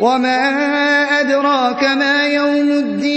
وما أدراك ما يوم الدين